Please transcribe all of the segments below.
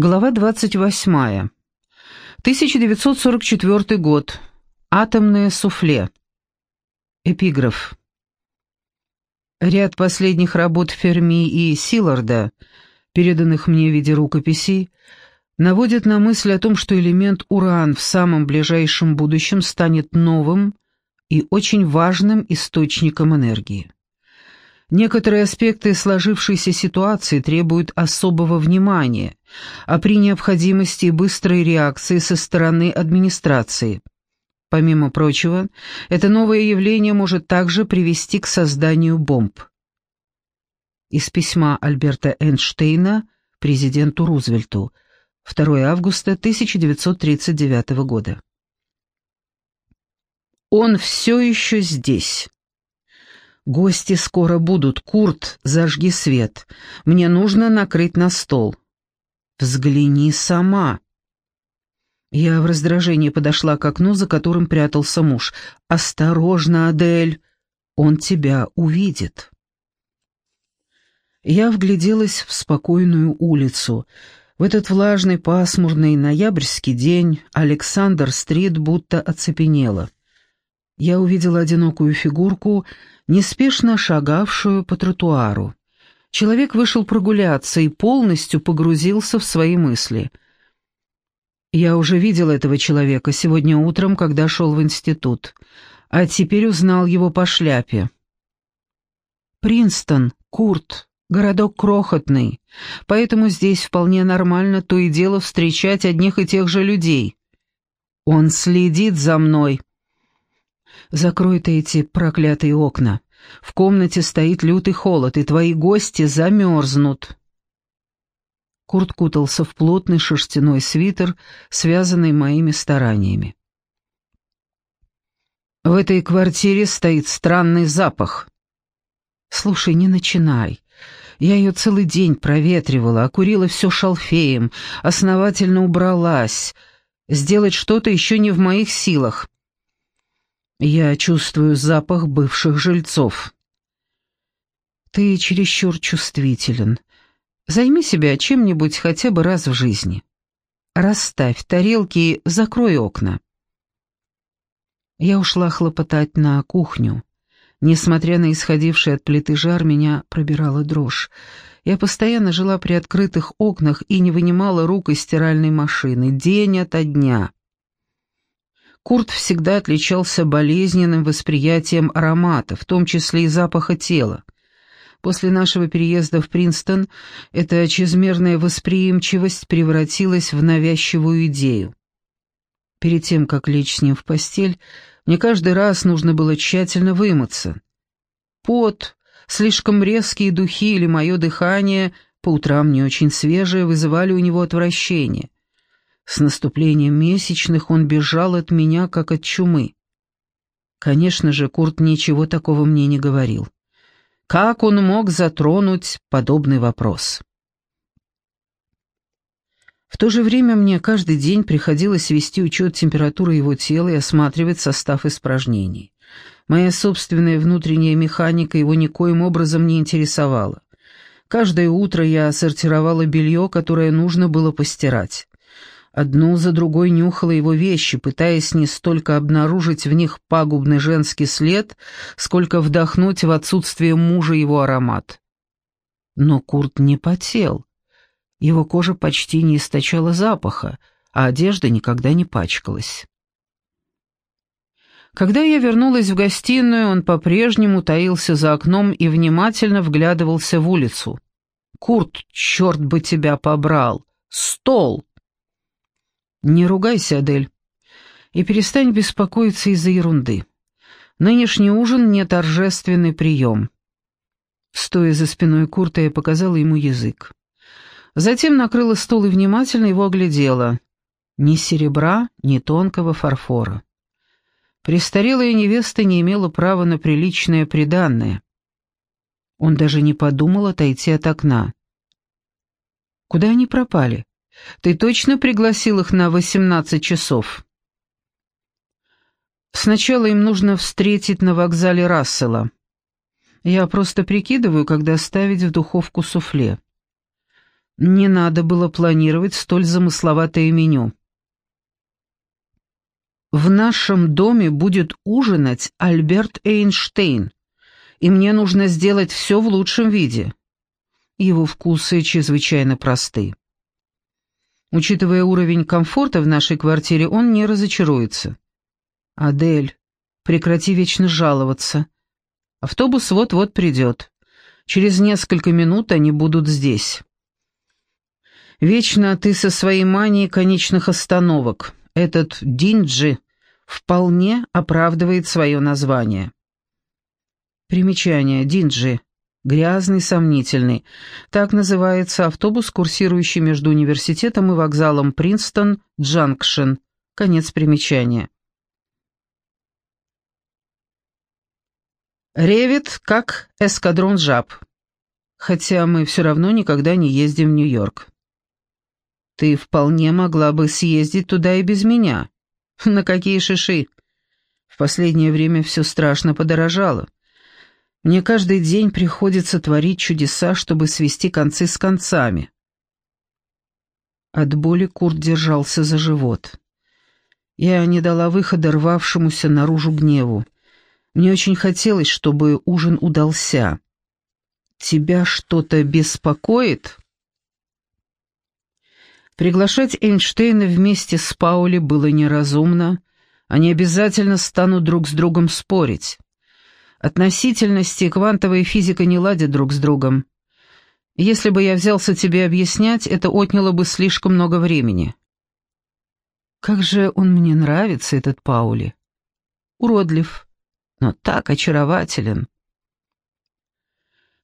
Глава 28. 1944 год. Атомное суфле. Эпиграф. Ряд последних работ Ферми и Силарда, переданных мне в виде рукописей, наводит на мысль о том, что элемент уран в самом ближайшем будущем станет новым и очень важным источником энергии. Некоторые аспекты сложившейся ситуации требуют особого внимания, а при необходимости быстрой реакции со стороны администрации. Помимо прочего, это новое явление может также привести к созданию бомб. Из письма Альберта Эйнштейна президенту Рузвельту 2 августа 1939 года. Он все еще здесь. «Гости скоро будут. Курт, зажги свет. Мне нужно накрыть на стол». «Взгляни сама». Я в раздражении подошла к окну, за которым прятался муж. «Осторожно, Адель, он тебя увидит». Я вгляделась в спокойную улицу. В этот влажный, пасмурный ноябрьский день Александр-стрит будто оцепенела. Я увидела одинокую фигурку, неспешно шагавшую по тротуару. Человек вышел прогуляться и полностью погрузился в свои мысли. Я уже видел этого человека сегодня утром, когда шел в институт, а теперь узнал его по шляпе. Принстон, Курт, городок крохотный, поэтому здесь вполне нормально то и дело встречать одних и тех же людей. Он следит за мной. Закрой ты эти проклятые окна. В комнате стоит лютый холод, и твои гости замерзнут». Курт кутался в плотный шерстяной свитер, связанный моими стараниями. «В этой квартире стоит странный запах». «Слушай, не начинай. Я ее целый день проветривала, окурила все шалфеем, основательно убралась. Сделать что-то еще не в моих силах. Я чувствую запах бывших жильцов. Ты чересчур чувствителен. Займи себя чем-нибудь хотя бы раз в жизни. Расставь тарелки и закрой окна. Я ушла хлопотать на кухню. Несмотря на исходивший от плиты жар, меня пробирала дрожь. Я постоянно жила при открытых окнах и не вынимала рук из стиральной машины, день ото дня. Курт всегда отличался болезненным восприятием аромата, в том числе и запаха тела. После нашего переезда в Принстон эта чрезмерная восприимчивость превратилась в навязчивую идею. Перед тем, как лечь с ним в постель, мне каждый раз нужно было тщательно вымыться. Пот, слишком резкие духи или мое дыхание, по утрам не очень свежее, вызывали у него отвращение. С наступлением месячных он бежал от меня, как от чумы. Конечно же, Курт ничего такого мне не говорил. Как он мог затронуть подобный вопрос? В то же время мне каждый день приходилось вести учет температуры его тела и осматривать состав испражнений. Моя собственная внутренняя механика его никоим образом не интересовала. Каждое утро я сортировала белье, которое нужно было постирать. Одну за другой нюхала его вещи, пытаясь не столько обнаружить в них пагубный женский след, сколько вдохнуть в отсутствие мужа его аромат. Но Курт не потел. Его кожа почти не источала запаха, а одежда никогда не пачкалась. Когда я вернулась в гостиную, он по-прежнему таился за окном и внимательно вглядывался в улицу. «Курт, черт бы тебя побрал! Стол!» «Не ругайся, Адель, и перестань беспокоиться из-за ерунды. Нынешний ужин не торжественный прием». Стоя за спиной Курта, я показала ему язык. Затем накрыла стол и внимательно его оглядела. Ни серебра, ни тонкого фарфора. Престарелая невеста не имела права на приличное приданное. Он даже не подумал отойти от окна. Куда они пропали? Ты точно пригласил их на восемнадцать часов?» «Сначала им нужно встретить на вокзале Рассела. Я просто прикидываю, когда ставить в духовку суфле». Не надо было планировать столь замысловатое меню. В нашем доме будет ужинать Альберт Эйнштейн, и мне нужно сделать все в лучшем виде. Его вкусы чрезвычайно просты. Учитывая уровень комфорта в нашей квартире, он не разочаруется. «Адель, прекрати вечно жаловаться. Автобус вот-вот придет. Через несколько минут они будут здесь». Вечно ты со своей манией конечных остановок. Этот Динджи вполне оправдывает свое название. Примечание. Динджи. Грязный, сомнительный. Так называется автобус, курсирующий между университетом и вокзалом Принстон, Джанкшен. Конец примечания. Ревит, как эскадрон жаб. Хотя мы все равно никогда не ездим в Нью-Йорк. Ты вполне могла бы съездить туда и без меня. На какие шиши? В последнее время все страшно подорожало. Мне каждый день приходится творить чудеса, чтобы свести концы с концами. От боли Курт держался за живот. Я не дала выхода рвавшемуся наружу гневу. Мне очень хотелось, чтобы ужин удался. «Тебя что-то беспокоит?» Приглашать Эйнштейна вместе с Паули было неразумно, они обязательно станут друг с другом спорить. Относительности и квантовая физика не ладят друг с другом. Если бы я взялся тебе объяснять, это отняло бы слишком много времени. Как же он мне нравится, этот Паули. Уродлив, но так очарователен.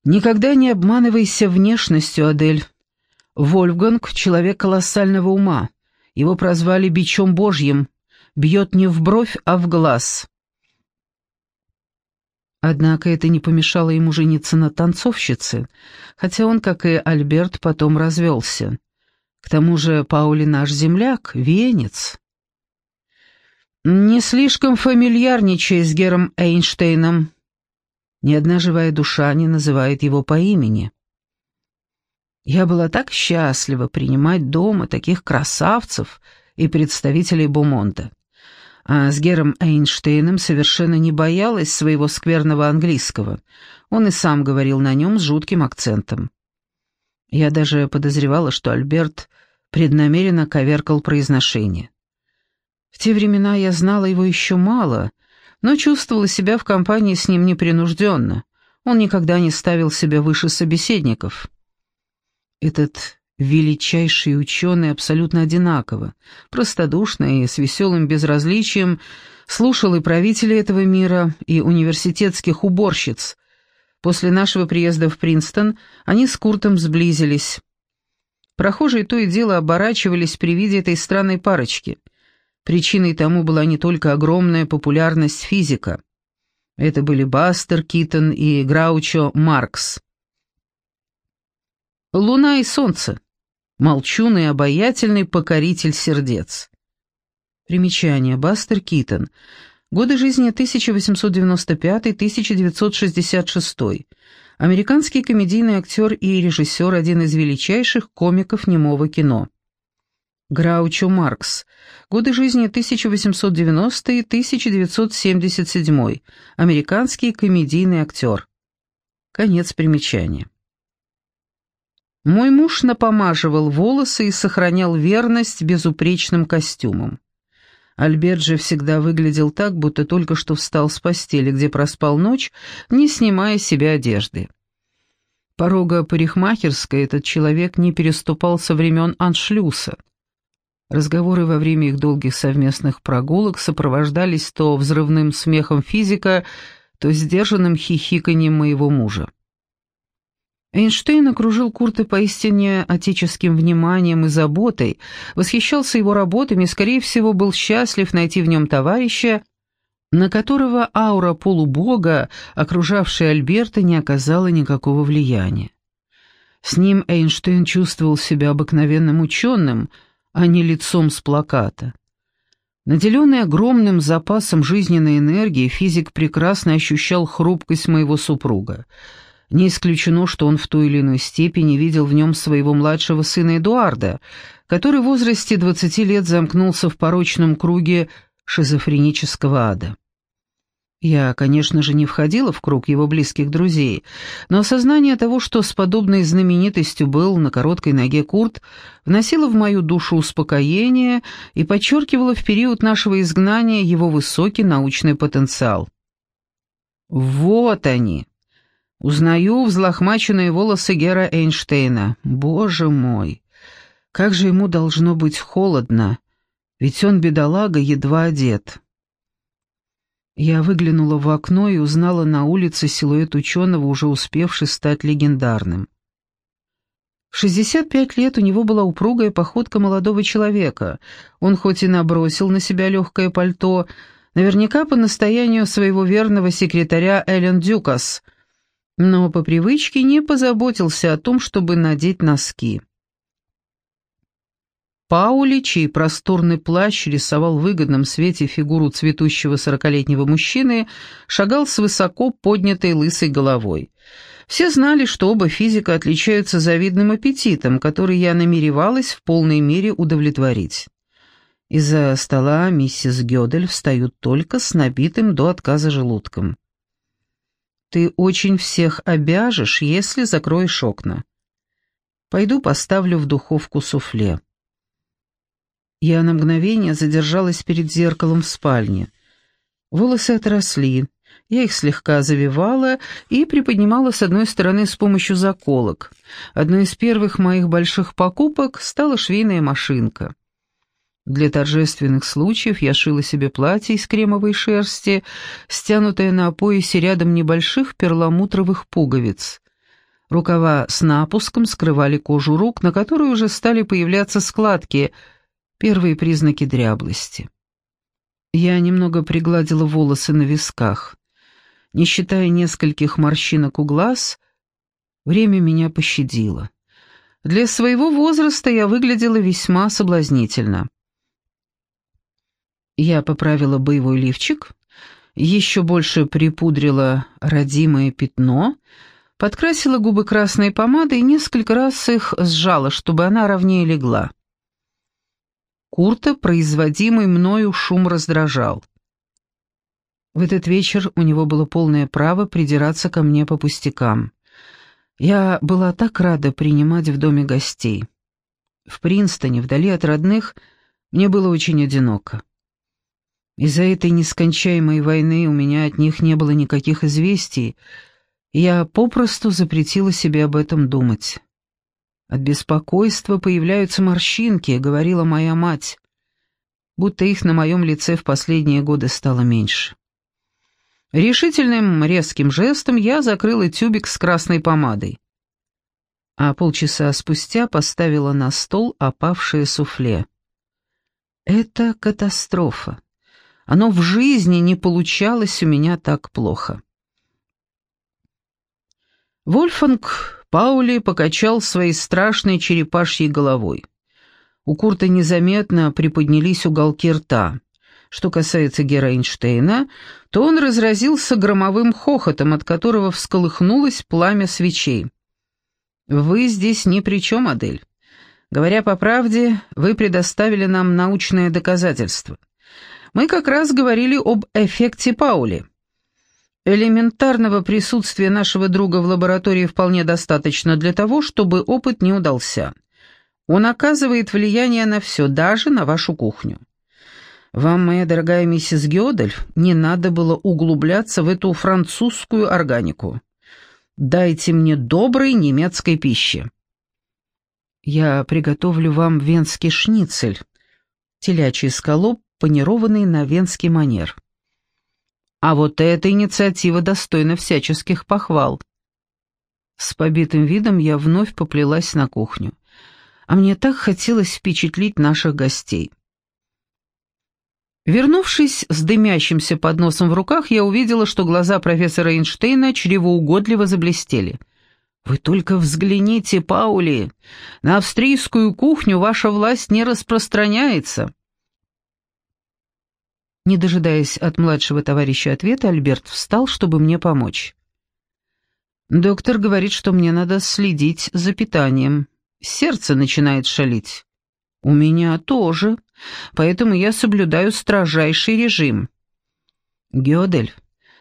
Никогда не обманывайся внешностью, Адель. Вольфганг — человек колоссального ума. Его прозвали бичом божьим. Бьет не в бровь, а в глаз. Однако это не помешало ему жениться на танцовщице, хотя он, как и Альберт, потом развелся. К тому же Паули наш земляк, венец. Не слишком фамильярничай с Гером Эйнштейном. Ни одна живая душа не называет его по имени. Я была так счастлива принимать дома таких красавцев и представителей Бумонта. А с Гером Эйнштейном совершенно не боялась своего скверного английского. Он и сам говорил на нем с жутким акцентом. Я даже подозревала, что Альберт преднамеренно коверкал произношение. В те времена я знала его еще мало, но чувствовала себя в компании с ним непринужденно. Он никогда не ставил себя выше собеседников. Этот величайший ученый абсолютно одинаково, простодушно и с веселым безразличием слушал и правителей этого мира, и университетских уборщиц. После нашего приезда в Принстон они с Куртом сблизились. Прохожие то и дело оборачивались при виде этой странной парочки. Причиной тому была не только огромная популярность физика. Это были Бастер Китон и Граучо Маркс. Луна и солнце. Молчун и обаятельный покоритель сердец. Примечание. Бастер Китон. Годы жизни 1895-1966. Американский комедийный актер и режиссер, один из величайших комиков немого кино. Граучо Маркс. Годы жизни 1890-1977. Американский комедийный актер. Конец примечания. Мой муж напомаживал волосы и сохранял верность безупречным костюмам. Альберт же всегда выглядел так, будто только что встал с постели, где проспал ночь, не снимая себе одежды. Порога парикмахерской этот человек не переступал со времен аншлюса. Разговоры во время их долгих совместных прогулок сопровождались то взрывным смехом физика, то сдержанным хихиканьем моего мужа. Эйнштейн окружил Курта поистине отеческим вниманием и заботой, восхищался его работами и, скорее всего, был счастлив найти в нем товарища, на которого аура полубога, окружавшая Альберта, не оказала никакого влияния. С ним Эйнштейн чувствовал себя обыкновенным ученым, а не лицом с плаката. Наделенный огромным запасом жизненной энергии, физик прекрасно ощущал хрупкость моего супруга — Не исключено, что он в той или иной степени видел в нем своего младшего сына Эдуарда, который в возрасте 20 лет замкнулся в порочном круге шизофренического ада. Я, конечно же, не входила в круг его близких друзей, но осознание того, что с подобной знаменитостью был на короткой ноге Курт, вносило в мою душу успокоение и подчеркивало в период нашего изгнания его высокий научный потенциал. Вот они. Узнаю взлохмаченные волосы Гера Эйнштейна. Боже мой! Как же ему должно быть холодно, ведь он, бедолага, едва одет. Я выглянула в окно и узнала на улице силуэт ученого, уже успевший стать легендарным. В 65 лет у него была упругая походка молодого человека. Он хоть и набросил на себя легкое пальто, наверняка по настоянию своего верного секретаря Эллен Дюкас, но по привычке не позаботился о том, чтобы надеть носки. Паули, чей просторный плащ рисовал в выгодном свете фигуру цветущего сорокалетнего мужчины, шагал с высоко поднятой лысой головой. Все знали, что оба физика отличаются завидным аппетитом, который я намеревалась в полной мере удовлетворить. Из-за стола миссис Гёдель встают только с набитым до отказа желудком. «Ты очень всех обяжешь, если закроешь окна. Пойду поставлю в духовку суфле». Я на мгновение задержалась перед зеркалом в спальне. Волосы отросли, я их слегка завивала и приподнимала с одной стороны с помощью заколок. Одной из первых моих больших покупок стала швейная машинка. Для торжественных случаев я шила себе платье из кремовой шерсти, стянутое на поясе рядом небольших перламутровых пуговиц. Рукава с напуском скрывали кожу рук, на которой уже стали появляться складки — Первые признаки дряблости. Я немного пригладила волосы на висках. Не считая нескольких морщинок у глаз, время меня пощадило. Для своего возраста я выглядела весьма соблазнительно. Я поправила боевой лифчик, еще больше припудрила родимое пятно, подкрасила губы красной помадой и несколько раз их сжала, чтобы она ровнее легла. Курта производимый мною шум раздражал. В этот вечер у него было полное право придираться ко мне по пустякам. Я была так рада принимать в доме гостей. В Принстоне, вдали от родных, мне было очень одиноко. Из-за этой нескончаемой войны у меня от них не было никаких известий, и я попросту запретила себе об этом думать. От беспокойства появляются морщинки, говорила моя мать, будто их на моем лице в последние годы стало меньше. Решительным резким жестом я закрыла тюбик с красной помадой, а полчаса спустя поставила на стол опавшее суфле. Это катастрофа. Оно в жизни не получалось у меня так плохо. Вольфанг Паули покачал своей страшной черепашьей головой. У Курта незаметно приподнялись уголки рта. Что касается Гера Эйнштейна, то он разразился громовым хохотом, от которого всколыхнулось пламя свечей. «Вы здесь ни при чем, Адель. Говоря по правде, вы предоставили нам научное доказательство. Мы как раз говорили об эффекте Паули». Элементарного присутствия нашего друга в лаборатории вполне достаточно для того, чтобы опыт не удался. Он оказывает влияние на все, даже на вашу кухню. Вам, моя дорогая миссис Гёдель, не надо было углубляться в эту французскую органику. Дайте мне доброй немецкой пищи. Я приготовлю вам венский шницель, телячий скалоп, панированный на венский манер. А вот эта инициатива достойна всяческих похвал. С побитым видом я вновь поплелась на кухню. А мне так хотелось впечатлить наших гостей. Вернувшись с дымящимся подносом в руках, я увидела, что глаза профессора Эйнштейна чревоугодливо заблестели. «Вы только взгляните, Паули! На австрийскую кухню ваша власть не распространяется!» Не дожидаясь от младшего товарища ответа, Альберт встал, чтобы мне помочь. Доктор говорит, что мне надо следить за питанием. Сердце начинает шалить. У меня тоже, поэтому я соблюдаю строжайший режим. Гёдель,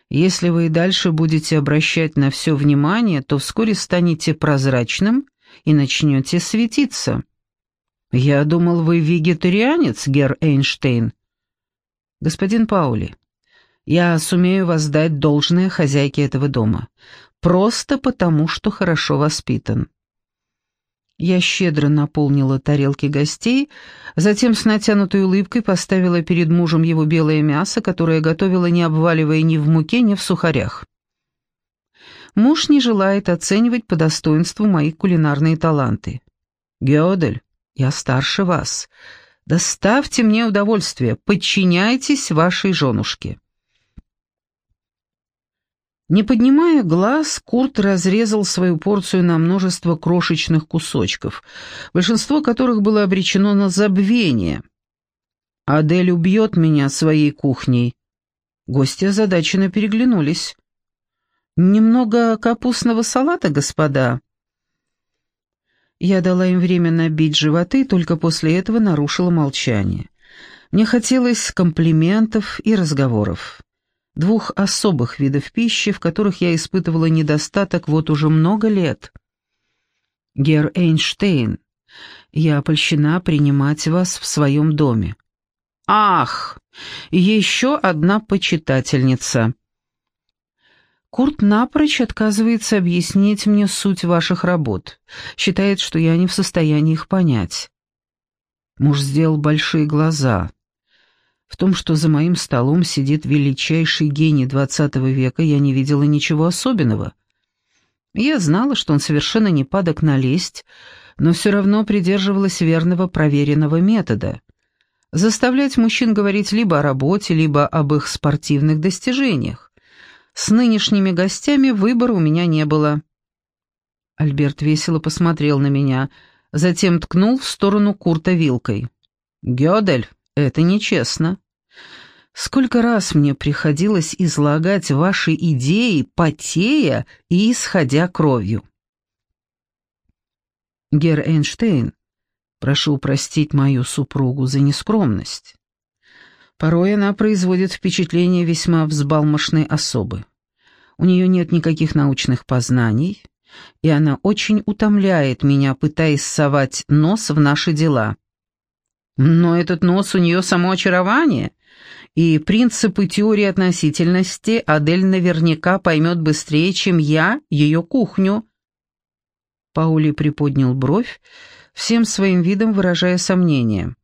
если вы и дальше будете обращать на все внимание, то вскоре станете прозрачным и начнете светиться. Я думал, вы вегетарианец, Гер Эйнштейн. Господин Паули, я сумею воздать должное хозяйке этого дома, просто потому, что хорошо воспитан. Я щедро наполнила тарелки гостей, затем с натянутой улыбкой поставила перед мужем его белое мясо, которое готовила, не обваливая ни в муке, ни в сухарях. Муж не желает оценивать по достоинству мои кулинарные таланты. Геодель, я старше вас. Доставьте мне удовольствие, подчиняйтесь вашей женушке. Не поднимая глаз, Курт разрезал свою порцию на множество крошечных кусочков, большинство которых было обречено на забвение. «Адель убьет меня своей кухней». Гости озадаченно переглянулись. «Немного капустного салата, господа?» Я дала им время набить животы, только после этого нарушила молчание. Мне хотелось комплиментов и разговоров двух особых видов пищи, в которых я испытывала недостаток вот уже много лет. Гер Эйнштейн, я польщена принимать вас в своем доме. Ах, еще одна почитательница. Курт напрочь отказывается объяснить мне суть ваших работ, считает, что я не в состоянии их понять. Муж сделал большие глаза. В том, что за моим столом сидит величайший гений XX века, я не видела ничего особенного. Я знала, что он совершенно не падок на лесть, но все равно придерживалась верного проверенного метода. Заставлять мужчин говорить либо о работе, либо об их спортивных достижениях. С нынешними гостями выбора у меня не было. Альберт весело посмотрел на меня, затем ткнул в сторону Курта вилкой. «Гёдель, это нечестно. Сколько раз мне приходилось излагать ваши идеи, потея и исходя кровью. Гер Эйнштейн, прошу простить мою супругу за нескромность. Порой она производит впечатление весьма взбалмошной особы. У нее нет никаких научных познаний, и она очень утомляет меня, пытаясь совать нос в наши дела. Но этот нос у нее само очарование, и принципы теории относительности Адель наверняка поймет быстрее, чем я ее кухню. Паули приподнял бровь, всем своим видом выражая сомнение.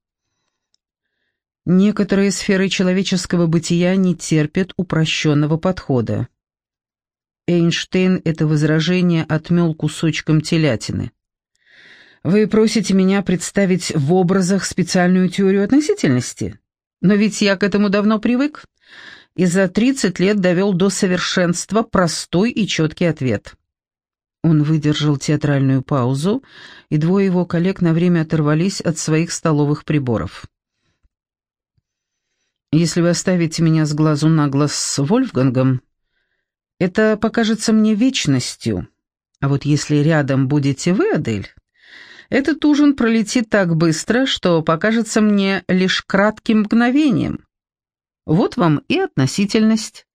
Некоторые сферы человеческого бытия не терпят упрощенного подхода. Эйнштейн это возражение отмел кусочком телятины. Вы просите меня представить в образах специальную теорию относительности? Но ведь я к этому давно привык и за 30 лет довел до совершенства простой и четкий ответ. Он выдержал театральную паузу, и двое его коллег на время оторвались от своих столовых приборов. «Если вы оставите меня с глазу на глаз с Вольфгангом, это покажется мне вечностью, а вот если рядом будете вы, Адель, этот ужин пролетит так быстро, что покажется мне лишь кратким мгновением. Вот вам и относительность.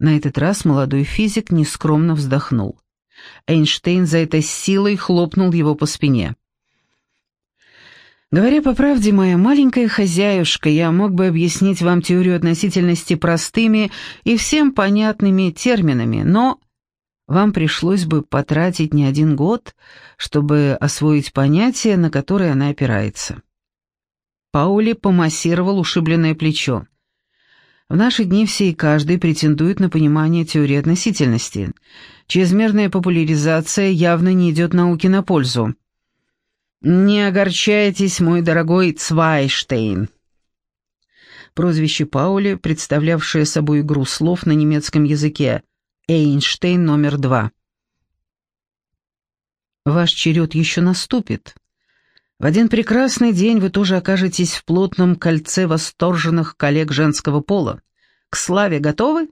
На этот раз молодой физик нескромно вздохнул. Эйнштейн за это силой хлопнул его по спине. Говоря по правде, моя маленькая хозяюшка, я мог бы объяснить вам теорию относительности простыми и всем понятными терминами, но вам пришлось бы потратить не один год, чтобы освоить понятие, на которое она опирается. Паули помассировал ушибленное плечо. В наши дни все и каждый претендует на понимание теории относительности. Чрезмерная популяризация явно не идет науке на пользу. «Не огорчайтесь, мой дорогой Цвайштейн». Прозвище Паули, представлявшее собой игру слов на немецком языке – Эйнштейн номер два. Ваш черед еще наступит. В один прекрасный день вы тоже окажетесь в плотном кольце восторженных коллег женского пола. К славе готовы?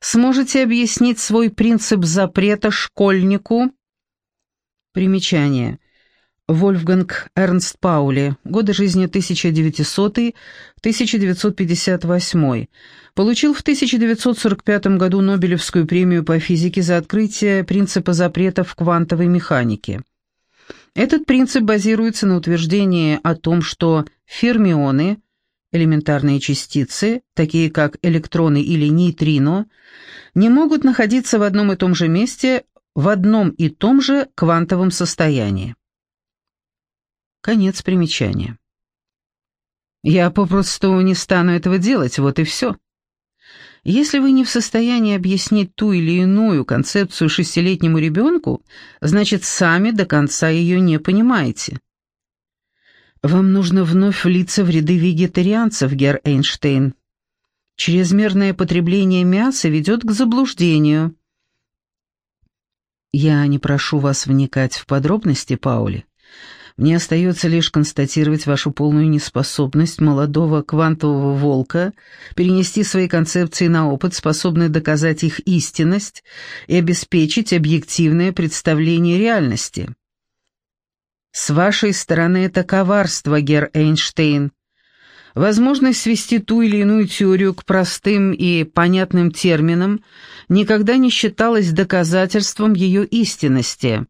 Сможете объяснить свой принцип запрета школьнику? Примечание. Вольфганг Эрнст Паули. Годы жизни 1900-1958. Получил в 1945 году Нобелевскую премию по физике за открытие принципа запрета в квантовой механике. Этот принцип базируется на утверждении о том, что фермионы, элементарные частицы, такие как электроны или нейтрино, не могут находиться в одном и том же месте в одном и том же квантовом состоянии. Конец примечания. Я попросту не стану этого делать, вот и все. Если вы не в состоянии объяснить ту или иную концепцию шестилетнему ребенку, значит, сами до конца ее не понимаете. Вам нужно вновь влиться в ряды вегетарианцев, Герр Эйнштейн. Чрезмерное потребление мяса ведет к заблуждению. Я не прошу вас вникать в подробности, Паули. Мне остается лишь констатировать вашу полную неспособность молодого квантового волка перенести свои концепции на опыт, способный доказать их истинность и обеспечить объективное представление реальности. С вашей стороны это коварство, Гер Эйнштейн. Возможность свести ту или иную теорию к простым и понятным терминам никогда не считалась доказательством ее истинности.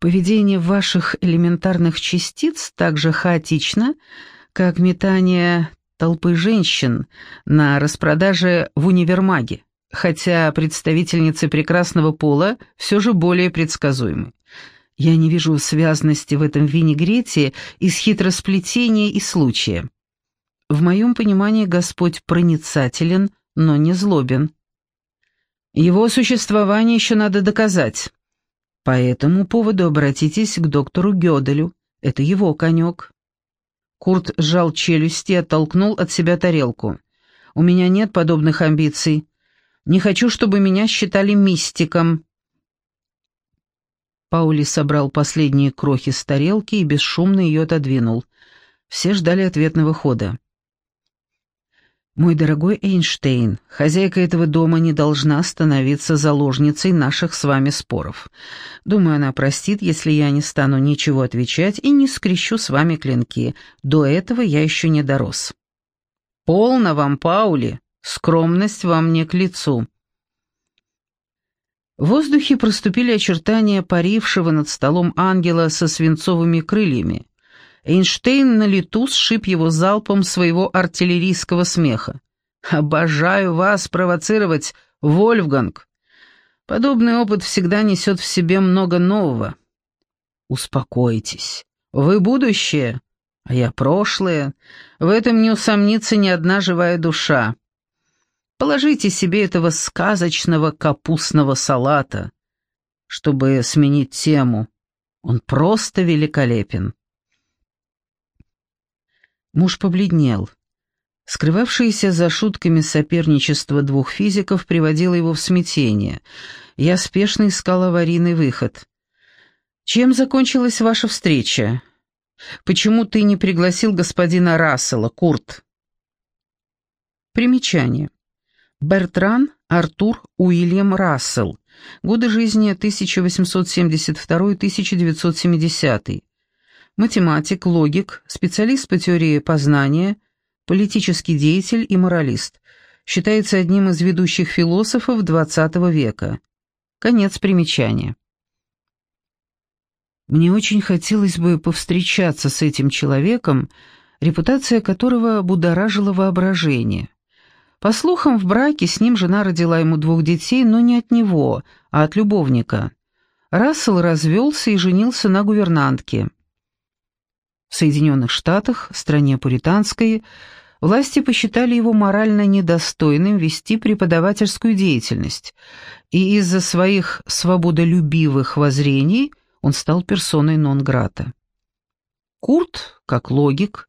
Поведение ваших элементарных частиц так же хаотично, как метание толпы женщин на распродаже в универмаге, хотя представительницы прекрасного пола все же более предсказуемы. Я не вижу связности в этом винегрете из хитросплетения и случая. В моем понимании Господь проницателен, но не злобен. Его существование еще надо доказать. По этому поводу обратитесь к доктору Гёделю. Это его конек. Курт сжал челюсти и оттолкнул от себя тарелку. «У меня нет подобных амбиций. Не хочу, чтобы меня считали мистиком». Паули собрал последние крохи с тарелки и бесшумно ее отодвинул. Все ждали ответного хода. «Мой дорогой Эйнштейн, хозяйка этого дома не должна становиться заложницей наших с вами споров. Думаю, она простит, если я не стану ничего отвечать и не скрещу с вами клинки. До этого я еще не дорос». «Полно вам, Паули, скромность вам не к лицу». В воздухе проступили очертания парившего над столом ангела со свинцовыми крыльями. Эйнштейн на лету сшиб его залпом своего артиллерийского смеха. «Обожаю вас провоцировать, Вольфганг! Подобный опыт всегда несет в себе много нового. Успокойтесь. Вы будущее, а я прошлое. В этом не усомнится ни одна живая душа. Положите себе этого сказочного капустного салата, чтобы сменить тему. Он просто великолепен. Муж побледнел. Скрывавшееся за шутками соперничество двух физиков приводило его в смятение. Я спешно искал аварийный выход. «Чем закончилась ваша встреча? Почему ты не пригласил господина Рассела, Курт?» Примечание. Бертран Артур Уильям Рассел. Годы жизни 1872-1970 математик, логик, специалист по теории познания, политический деятель и моралист. Считается одним из ведущих философов XX века. Конец примечания. Мне очень хотелось бы повстречаться с этим человеком, репутация которого будоражила воображение. По слухам, в браке с ним жена родила ему двух детей, но не от него, а от любовника. Рассел развелся и женился на гувернантке. В Соединенных Штатах, стране пуританской, власти посчитали его морально недостойным вести преподавательскую деятельность, и из-за своих свободолюбивых воззрений он стал персоной нон-грата. Курт, как логик,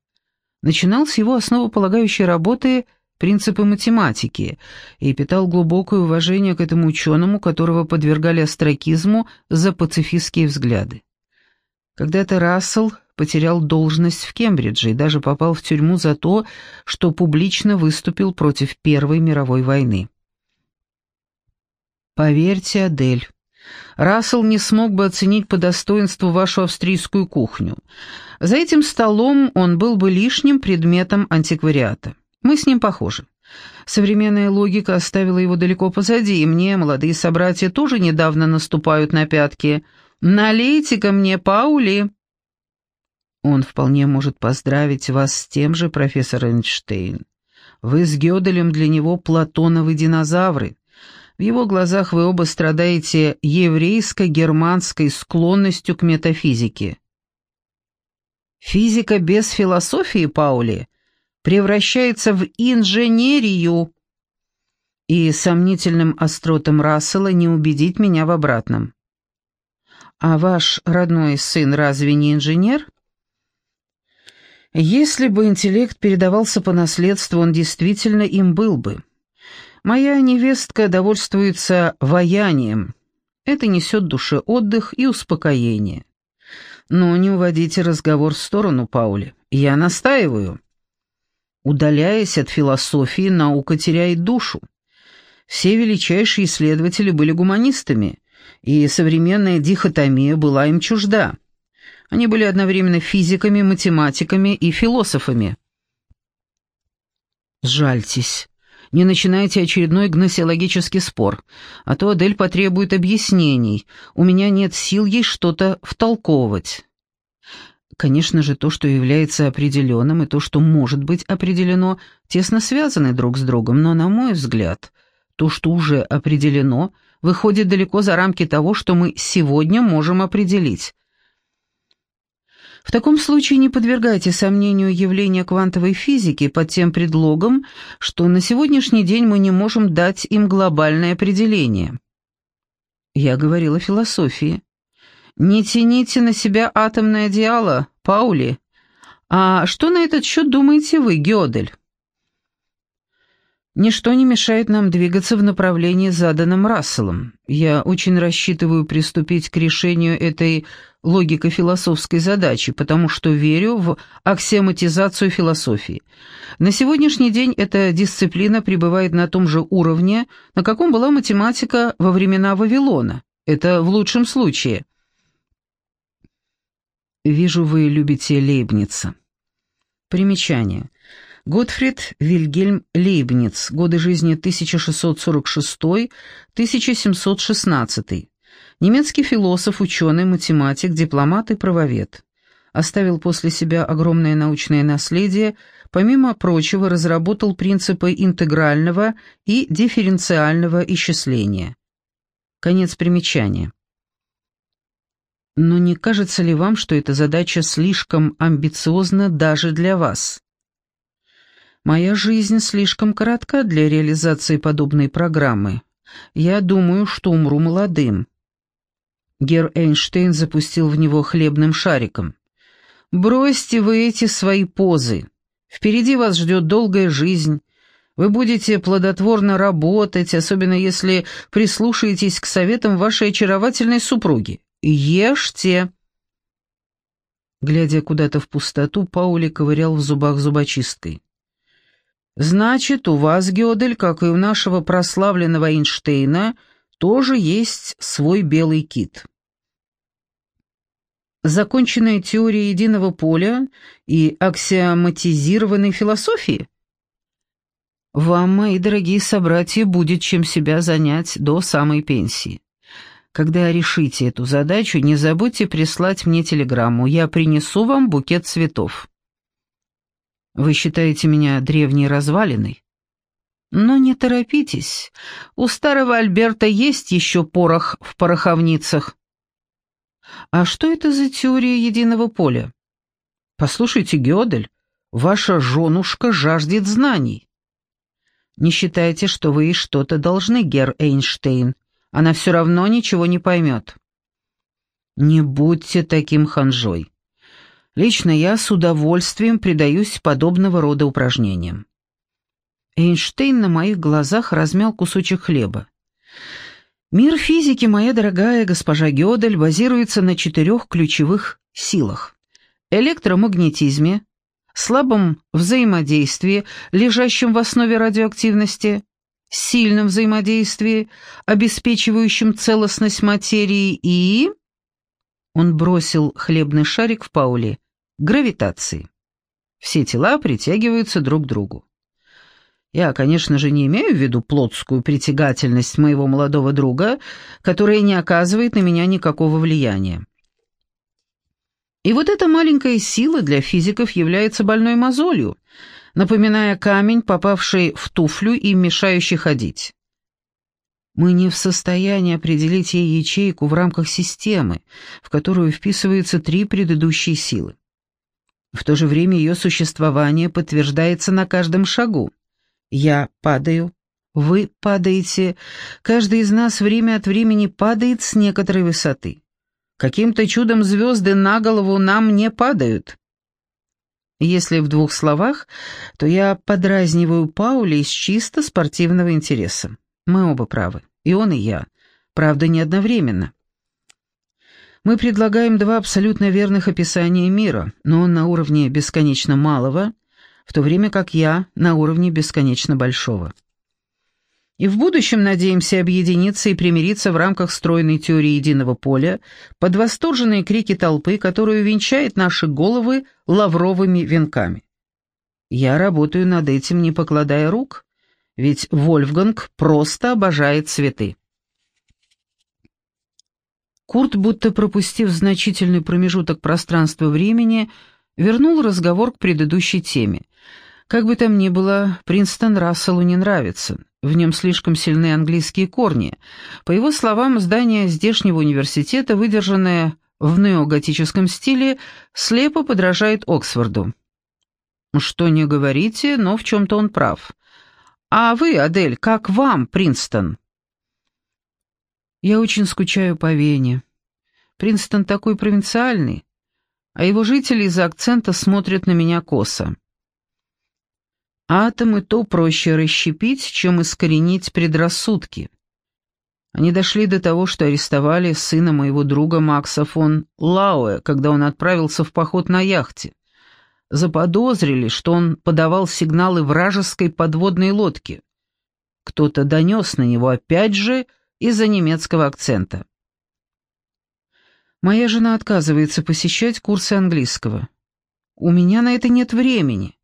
начинал с его основополагающей работы «Принципы математики» и питал глубокое уважение к этому ученому, которого подвергали астракизму за пацифистские взгляды. Когда-то Рассел потерял должность в Кембридже и даже попал в тюрьму за то, что публично выступил против Первой мировой войны. Поверьте, Адель, Рассел не смог бы оценить по достоинству вашу австрийскую кухню. За этим столом он был бы лишним предметом антиквариата. Мы с ним похожи. Современная логика оставила его далеко позади, и мне, молодые собратья, тоже недавно наступают на пятки. «Налейте-ка мне, Паули!» Он вполне может поздравить вас с тем же, профессор Эйнштейн. Вы с Гёделем для него платоновы динозавры. В его глазах вы оба страдаете еврейско-германской склонностью к метафизике. Физика без философии, Паули, превращается в инженерию. И сомнительным остротом Рассела не убедить меня в обратном. А ваш родной сын разве не инженер? Если бы интеллект передавался по наследству, он действительно им был бы. Моя невестка довольствуется ваянием. Это несет душе отдых и успокоение. Но не уводите разговор в сторону, Паули. Я настаиваю. Удаляясь от философии, наука теряет душу. Все величайшие исследователи были гуманистами, и современная дихотомия была им чужда. Они были одновременно физиками, математиками и философами. Жальтесь. Не начинайте очередной гносеологический спор, а то Адель потребует объяснений. У меня нет сил ей что-то втолковывать. Конечно же, то, что является определенным, и то, что может быть определено, тесно связаны друг с другом, но, на мой взгляд, то, что уже определено, выходит далеко за рамки того, что мы сегодня можем определить. В таком случае не подвергайте сомнению явления квантовой физики под тем предлогом, что на сегодняшний день мы не можем дать им глобальное определение. Я говорила о философии. Не тяните на себя атомное одеяло, Паули. А что на этот счет думаете вы, Гёдель? Ничто не мешает нам двигаться в направлении, заданном Расселом. Я очень рассчитываю приступить к решению этой логико-философской задачи, потому что верю в аксиоматизацию философии. На сегодняшний день эта дисциплина пребывает на том же уровне, на каком была математика во времена Вавилона. Это в лучшем случае. Вижу, вы любите Лейбница. Примечание. Готфрид Вильгельм Лейбниц, годы жизни 1646-1716. Немецкий философ, ученый, математик, дипломат и правовед. Оставил после себя огромное научное наследие, помимо прочего разработал принципы интегрального и дифференциального исчисления. Конец примечания. Но не кажется ли вам, что эта задача слишком амбициозна даже для вас? Моя жизнь слишком коротка для реализации подобной программы. Я думаю, что умру молодым». Гер Эйнштейн запустил в него хлебным шариком. «Бросьте вы эти свои позы. Впереди вас ждет долгая жизнь. Вы будете плодотворно работать, особенно если прислушаетесь к советам вашей очаровательной супруги. Ешьте!» Глядя куда-то в пустоту, Паули ковырял в зубах зубочисткой. Значит, у вас, Гёдель, как и у нашего прославленного Эйнштейна, тоже есть свой белый кит. Законченная теория единого поля и аксиоматизированной философии? Вам, мои дорогие собратья, будет чем себя занять до самой пенсии. Когда решите эту задачу, не забудьте прислать мне телеграмму, я принесу вам букет цветов. Вы считаете меня древней развалиной? Но не торопитесь. У старого Альберта есть еще порох в пороховницах. А что это за теория единого поля? Послушайте, Гёдель, ваша женушка жаждет знаний. Не считайте, что вы ей что-то должны, Гер Эйнштейн. Она все равно ничего не поймет. Не будьте таким ханжой. Лично я с удовольствием предаюсь подобного рода упражнениям. Эйнштейн на моих глазах размял кусочек хлеба. Мир физики, моя дорогая госпожа Гёдель, базируется на четырех ключевых силах. электромагнетизме, слабом взаимодействии, лежащем в основе радиоактивности, сильном взаимодействии, обеспечивающем целостность материи и... Он бросил хлебный шарик в Паули. Гравитации. Все тела притягиваются друг к другу. Я, конечно же, не имею в виду плотскую притягательность моего молодого друга, которая не оказывает на меня никакого влияния. И вот эта маленькая сила для физиков является больной мозолью, напоминая камень, попавший в туфлю и мешающий ходить. Мы не в состоянии определить ей ячейку в рамках системы, в которую вписываются три предыдущие силы. В то же время ее существование подтверждается на каждом шагу. Я падаю, вы падаете, каждый из нас время от времени падает с некоторой высоты. Каким-то чудом звезды на голову нам не падают. Если в двух словах, то я подразниваю Паули из чисто спортивного интереса. Мы оба правы, и он, и я. Правда, не одновременно. Мы предлагаем два абсолютно верных описания мира, но он на уровне бесконечно малого, в то время как я на уровне бесконечно большого. И в будущем надеемся объединиться и примириться в рамках стройной теории единого поля под восторженные крики толпы, которую венчает наши головы лавровыми венками. Я работаю над этим, не покладая рук, ведь Вольфганг просто обожает цветы. Курт, будто пропустив значительный промежуток пространства-времени, вернул разговор к предыдущей теме. Как бы там ни было, Принстон Расселу не нравится. В нем слишком сильны английские корни. По его словам, здание здешнего университета, выдержанное в неоготическом стиле, слепо подражает Оксфорду. Что не говорите, но в чем-то он прав. А вы, Адель, как вам, Принстон? Я очень скучаю по Вене. Принстон такой провинциальный, а его жители из-за акцента смотрят на меня косо. Атомы то проще расщепить, чем искоренить предрассудки. Они дошли до того, что арестовали сына моего друга Макса фон Лауэ, когда он отправился в поход на яхте. Заподозрили, что он подавал сигналы вражеской подводной лодки. Кто-то донес на него опять же из-за немецкого акцента. Моя жена отказывается посещать курсы английского. У меня на это нет времени.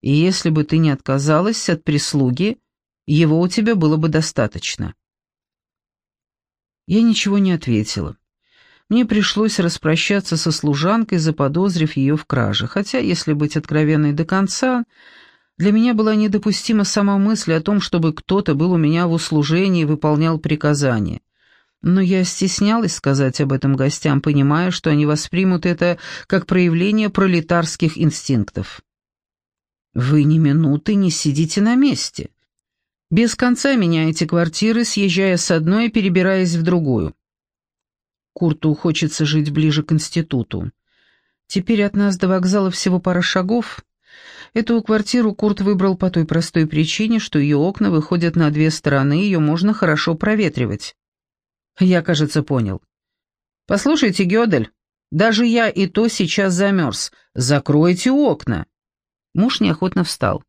И если бы ты не отказалась от прислуги, его у тебя было бы достаточно. Я ничего не ответила. Мне пришлось распрощаться со служанкой, заподозрив ее в краже, хотя, если быть откровенной до конца, для меня была недопустима сама мысль о том, чтобы кто-то был у меня в услужении и выполнял приказания. Но я стеснялась сказать об этом гостям, понимая, что они воспримут это как проявление пролетарских инстинктов. Вы ни минуты не сидите на месте. Без конца меняете квартиры, съезжая с одной и перебираясь в другую. Курту хочется жить ближе к институту. Теперь от нас до вокзала всего пара шагов. Эту квартиру Курт выбрал по той простой причине, что ее окна выходят на две стороны, ее можно хорошо проветривать. Я, кажется, понял. Послушайте, Гёдель, даже я и то сейчас замерз. Закройте окна. Муж неохотно встал.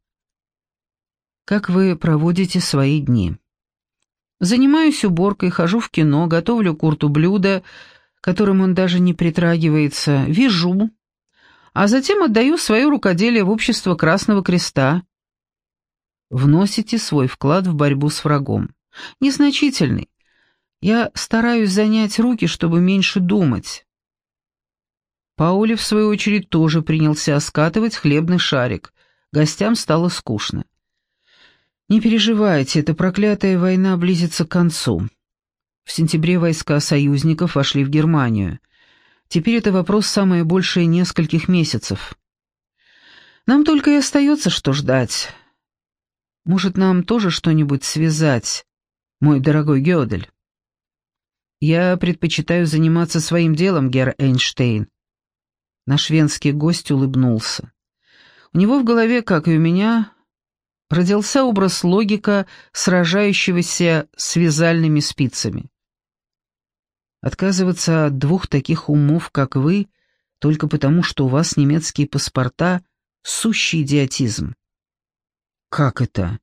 «Как вы проводите свои дни?» «Занимаюсь уборкой, хожу в кино, готовлю Курту блюда, которым он даже не притрагивается, вяжу, а затем отдаю свое рукоделие в общество Красного Креста. Вносите свой вклад в борьбу с врагом. Незначительный. Я стараюсь занять руки, чтобы меньше думать. Паули, в свою очередь, тоже принялся скатывать хлебный шарик. Гостям стало скучно. «Не переживайте, эта проклятая война близится к концу. В сентябре войска союзников вошли в Германию. Теперь это вопрос самое большее нескольких месяцев. Нам только и остается, что ждать. Может, нам тоже что-нибудь связать, мой дорогой Гёдель?» «Я предпочитаю заниматься своим делом, Герр Эйнштейн. Наш венский гость улыбнулся. У него в голове, как и у меня, родился образ логика, сражающегося с вязальными спицами. Отказываться от двух таких умов, как вы, только потому, что у вас немецкие паспорта — сущий идиотизм. Как это?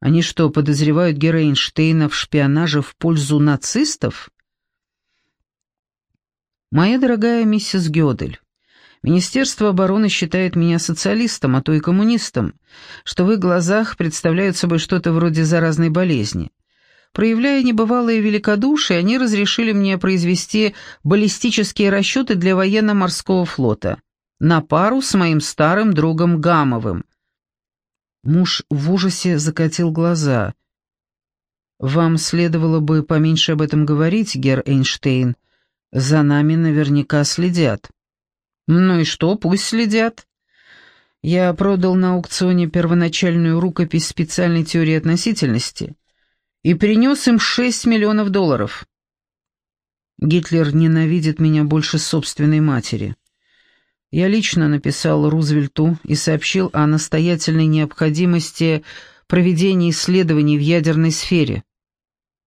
Они что, подозревают Гера Эйнштейна в шпионаже в пользу нацистов? Моя дорогая миссис Гёдель, Министерство обороны считает меня социалистом, а то и коммунистом, что в их глазах представляют собой что-то вроде заразной болезни. Проявляя небывалое великодушие, они разрешили мне произвести баллистические расчеты для военно-морского флота на пару с моим старым другом Гамовым. Муж в ужасе закатил глаза. «Вам следовало бы поменьше об этом говорить, Гер Эйнштейн. За нами наверняка следят». «Ну и что, пусть следят». Я продал на аукционе первоначальную рукопись специальной теории относительности и принес им 6 миллионов долларов. Гитлер ненавидит меня больше собственной матери. Я лично написал Рузвельту и сообщил о настоятельной необходимости проведения исследований в ядерной сфере.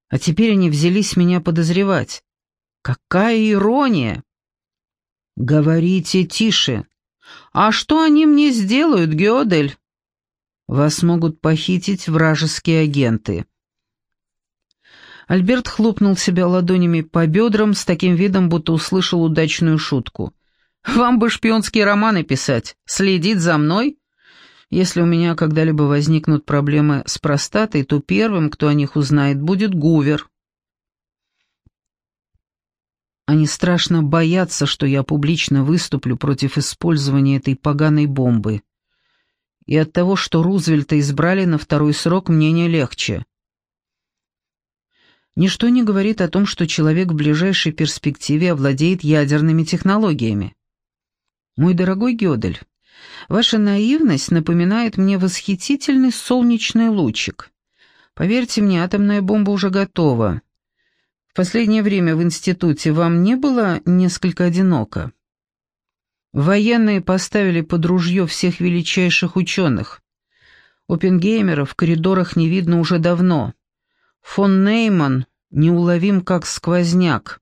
А теперь они взялись меня подозревать. Какая ирония! «Говорите тише. А что они мне сделают, Геодель?» «Вас могут похитить вражеские агенты». Альберт хлопнул себя ладонями по бедрам с таким видом, будто услышал удачную шутку. «Вам бы шпионские романы писать. Следить за мной?» Если у меня когда-либо возникнут проблемы с простатой, то первым, кто о них узнает, будет Гувер. Они страшно боятся, что я публично выступлю против использования этой поганой бомбы. И от того, что Рузвельта избрали на второй срок, мне не легче. Ничто не говорит о том, что человек в ближайшей перспективе овладеет ядерными технологиями. Мой дорогой Гёдель, ваша наивность напоминает мне восхитительный солнечный лучик. Поверьте мне, атомная бомба уже готова. В последнее время в институте вам не было несколько одиноко? Военные поставили под ружье всех величайших ученых. Оппенгеймера в коридорах не видно уже давно. Фон Нейман неуловим как сквозняк.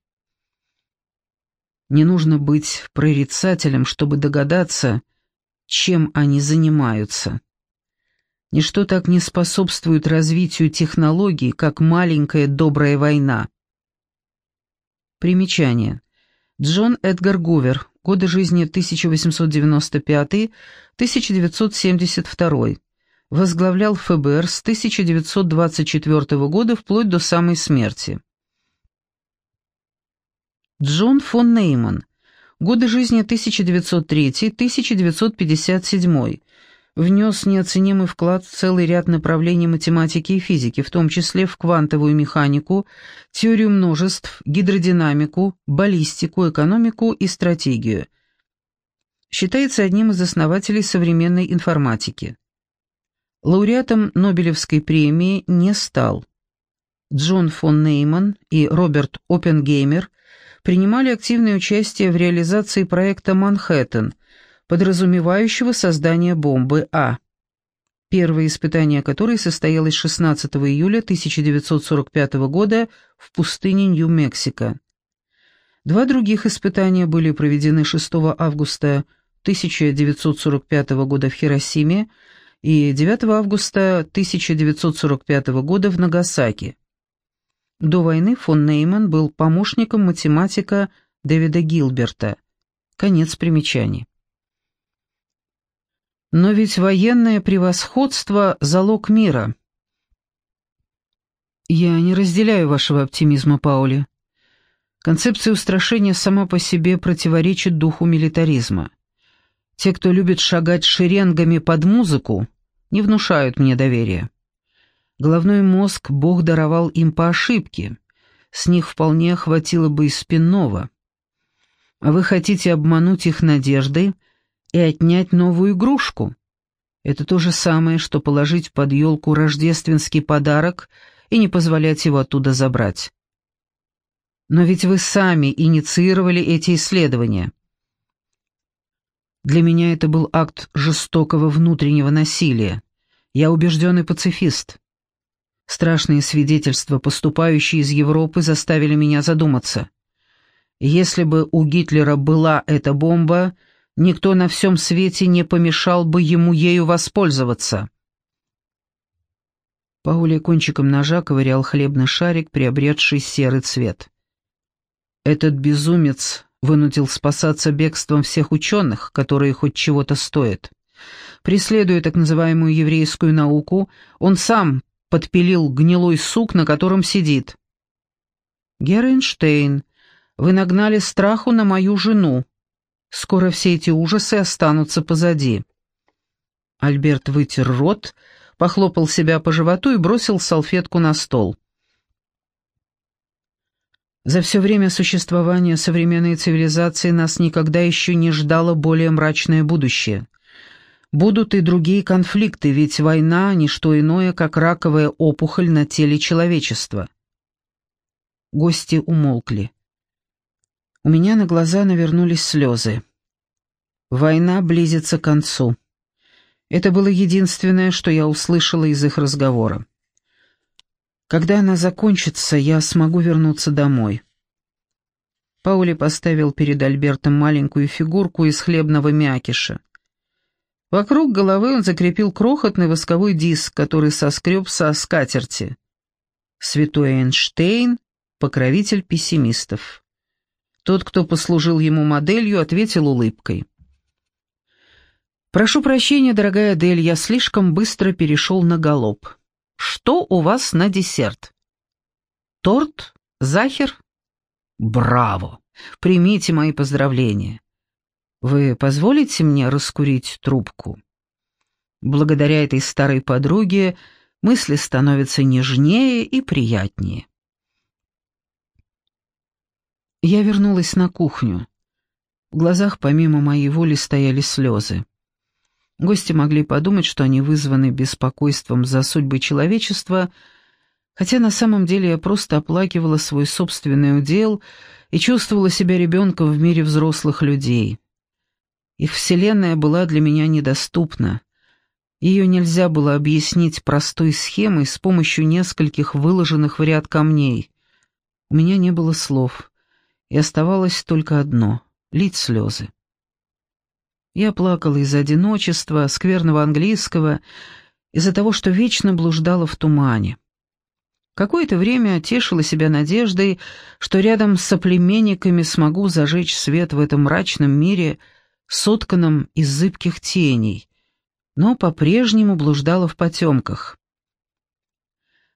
Не нужно быть прорицателем, чтобы догадаться, чем они занимаются. Ничто так не способствует развитию технологий, как маленькая добрая война. Примечание. Джон Эдгар Гувер. Годы жизни 1895-1972. Возглавлял ФБР с 1924 года вплоть до самой смерти. Джон фон Нейман. Годы жизни 1903-1957 внес неоценимый вклад в целый ряд направлений математики и физики, в том числе в квантовую механику, теорию множеств, гидродинамику, баллистику, экономику и стратегию. Считается одним из основателей современной информатики. Лауреатом Нобелевской премии не стал. Джон фон Нейман и Роберт Оппенгеймер принимали активное участие в реализации проекта «Манхэттен», подразумевающего создание бомбы А. Первое испытание которой состоялось 16 июля 1945 года в пустыне Нью-Мексико. Два других испытания были проведены 6 августа 1945 года в Хиросиме и 9 августа 1945 года в Нагасаки. До войны фон Нейман был помощником математика Дэвида Гилберта. Конец примечаний. Но ведь военное превосходство — залог мира. Я не разделяю вашего оптимизма, Паули. Концепция устрашения сама по себе противоречит духу милитаризма. Те, кто любит шагать шеренгами под музыку, не внушают мне доверия. Головной мозг Бог даровал им по ошибке. С них вполне хватило бы и спинного. А вы хотите обмануть их надеждой — и отнять новую игрушку. Это то же самое, что положить под елку рождественский подарок и не позволять его оттуда забрать. Но ведь вы сами инициировали эти исследования. Для меня это был акт жестокого внутреннего насилия. Я убежденный пацифист. Страшные свидетельства, поступающие из Европы, заставили меня задуматься. Если бы у Гитлера была эта бомба, никто на всем свете не помешал бы ему ею воспользоваться. Паули кончиком ножа ковырял хлебный шарик, приобретший серый цвет. Этот безумец вынудил спасаться бегством всех ученых, которые хоть чего-то стоят. Преследуя так называемую еврейскую науку, он сам подпилил гнилой сук, на котором сидит. Геренштейн, вы нагнали страху на мою жену. Скоро все эти ужасы останутся позади». Альберт вытер рот, похлопал себя по животу и бросил салфетку на стол. За все время существования современной цивилизации нас никогда еще не ждало более мрачное будущее. Будут и другие конфликты, ведь война — не что иное, как раковая опухоль на теле человечества. Гости умолкли. У меня на глаза навернулись слезы. Война близится к концу. Это было единственное, что я услышала из их разговора. Когда она закончится, я смогу вернуться домой. Паули поставил перед Альбертом маленькую фигурку из хлебного мякиша. Вокруг головы он закрепил крохотный восковой диск, который соскреб со скатерти. Святой Эйнштейн — покровитель пессимистов. Тот, кто послужил ему моделью, ответил улыбкой. «Прошу прощения, дорогая Адель, я слишком быстро перешел на галоп. Что у вас на десерт?» «Торт? Захер?» «Браво! Примите мои поздравления. Вы позволите мне раскурить трубку? Благодаря этой старой подруге мысли становятся нежнее и приятнее. Я вернулась на кухню. В глазах помимо моей воли стояли слезы. Гости могли подумать, что они вызваны беспокойством за судьбы человечества, хотя на самом деле я просто оплакивала свой собственный удел и чувствовала себя ребенком в мире взрослых людей. Их вселенная была для меня недоступна. Ее нельзя было объяснить простой схемой с помощью нескольких выложенных в ряд камней. У меня не было слов, и оставалось только одно — лить слезы. Я плакала из-за одиночества, скверного английского, из-за того, что вечно блуждала в тумане. Какое-то время тешила себя надеждой, что рядом с соплеменниками смогу зажечь свет в этом мрачном мире — сотканном из зыбких теней, но по-прежнему блуждала в потемках.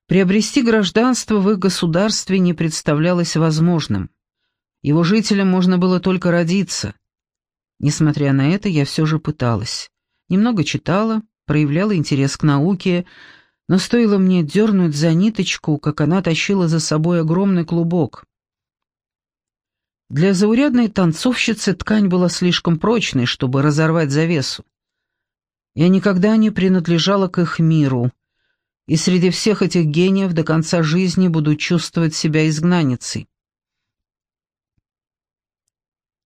Приобрести гражданство в их государстве не представлялось возможным. Его жителям можно было только родиться. Несмотря на это, я все же пыталась. Немного читала, проявляла интерес к науке, но стоило мне дернуть за ниточку, как она тащила за собой огромный клубок. Для заурядной танцовщицы ткань была слишком прочной, чтобы разорвать завесу. Я никогда не принадлежала к их миру, и среди всех этих гениев до конца жизни буду чувствовать себя изгнанницей.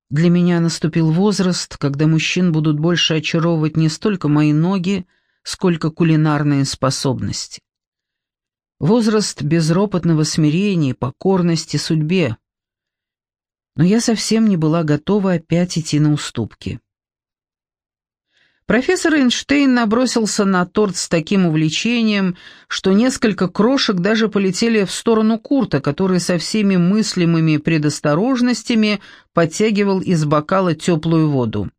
Для меня наступил возраст, когда мужчин будут больше очаровывать не столько мои ноги, сколько кулинарные способности. Возраст безропотного смирения, покорности судьбе, но я совсем не была готова опять идти на уступки. Профессор Эйнштейн набросился на торт с таким увлечением, что несколько крошек даже полетели в сторону Курта, который со всеми мыслимыми предосторожностями подтягивал из бокала теплую воду.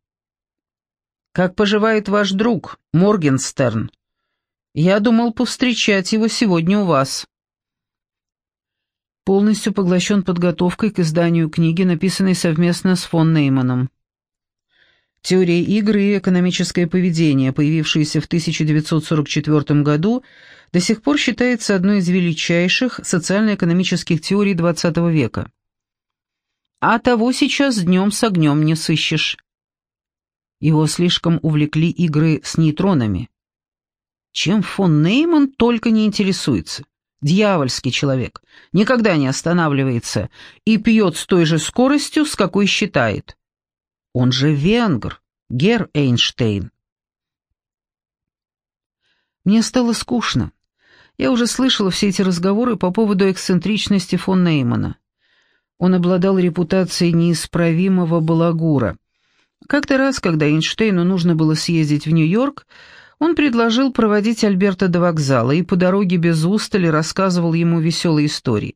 «Как поживает ваш друг, Моргенстерн? Я думал повстречать его сегодня у вас» полностью поглощен подготовкой к изданию книги, написанной совместно с фон Нейманом. Теория игры и экономическое поведение, появившаяся в 1944 году, до сих пор считается одной из величайших социально-экономических теорий XX века. А того сейчас днем с огнем не сыщешь. Его слишком увлекли игры с нейтронами. Чем фон Нейман только не интересуется. Дьявольский человек, никогда не останавливается и пьет с той же скоростью, с какой считает. Он же венгр, Гер Эйнштейн. Мне стало скучно. Я уже слышала все эти разговоры по поводу эксцентричности фон Неймана. Он обладал репутацией неисправимого балагура. Как-то раз, когда Эйнштейну нужно было съездить в Нью-Йорк, он предложил проводить Альберта до вокзала и по дороге без устали рассказывал ему веселые истории.